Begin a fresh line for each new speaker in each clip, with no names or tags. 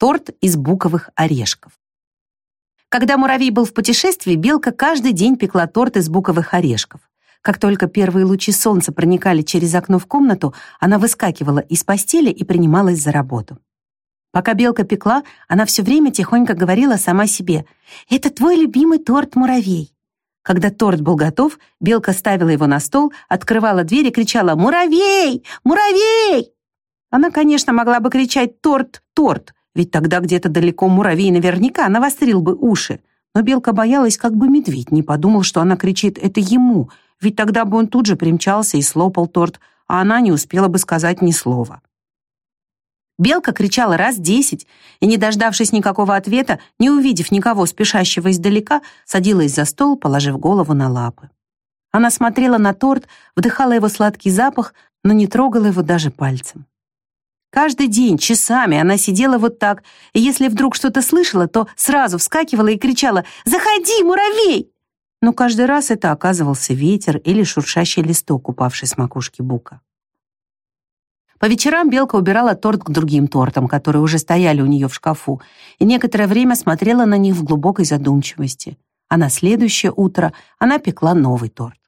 Торт из буковых орешков. Когда муравей был в путешествии, белка каждый день пекла торт из буковых орешков. Как только первые лучи солнца проникали через окно в комнату, она выскакивала из постели и принималась за работу. Пока белка пекла, она все время тихонько говорила сама себе «Это твой любимый торт, муравей». Когда торт был готов, белка ставила его на стол, открывала дверь и кричала «Муравей! Муравей!». Она, конечно, могла бы кричать «Торт! Торт!», ведь тогда где-то далеко муравей наверняка навострил бы уши. Но белка боялась, как бы медведь не подумал, что она кричит это ему, ведь тогда бы он тут же примчался и слопал торт, а она не успела бы сказать ни слова. Белка кричала раз десять, и, не дождавшись никакого ответа, не увидев никого спешащего издалека, садилась за стол, положив голову на лапы. Она смотрела на торт, вдыхала его сладкий запах, но не трогала его даже пальцем. Каждый день, часами она сидела вот так, и если вдруг что-то слышала, то сразу вскакивала и кричала «Заходи, муравей!». Но каждый раз это оказывался ветер или шуршащий листок, упавший с макушки бука. По вечерам Белка убирала торт к другим тортам, которые уже стояли у нее в шкафу, и некоторое время смотрела на них в глубокой задумчивости. А на следующее утро она пекла новый торт.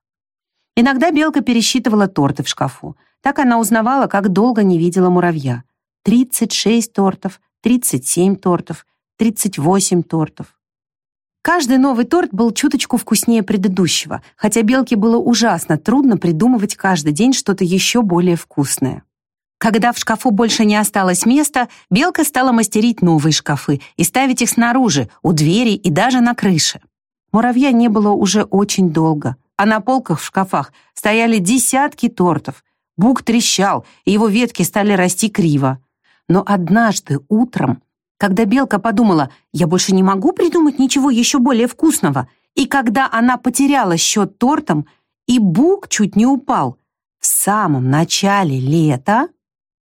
Иногда Белка пересчитывала торты в шкафу. Так она узнавала, как долго не видела муравья. 36 тортов, 37 тортов, 38 тортов. Каждый новый торт был чуточку вкуснее предыдущего, хотя Белке было ужасно трудно придумывать каждый день что-то еще более вкусное. Когда в шкафу больше не осталось места, Белка стала мастерить новые шкафы и ставить их снаружи, у двери и даже на крыше. Муравья не было уже очень долго, а на полках в шкафах стояли десятки тортов, Бук трещал, и его ветки стали расти криво. Но однажды утром, когда белка подумала, я больше не могу придумать ничего еще более вкусного, и когда она потеряла счет тортом, и Бук чуть не упал, в самом начале лета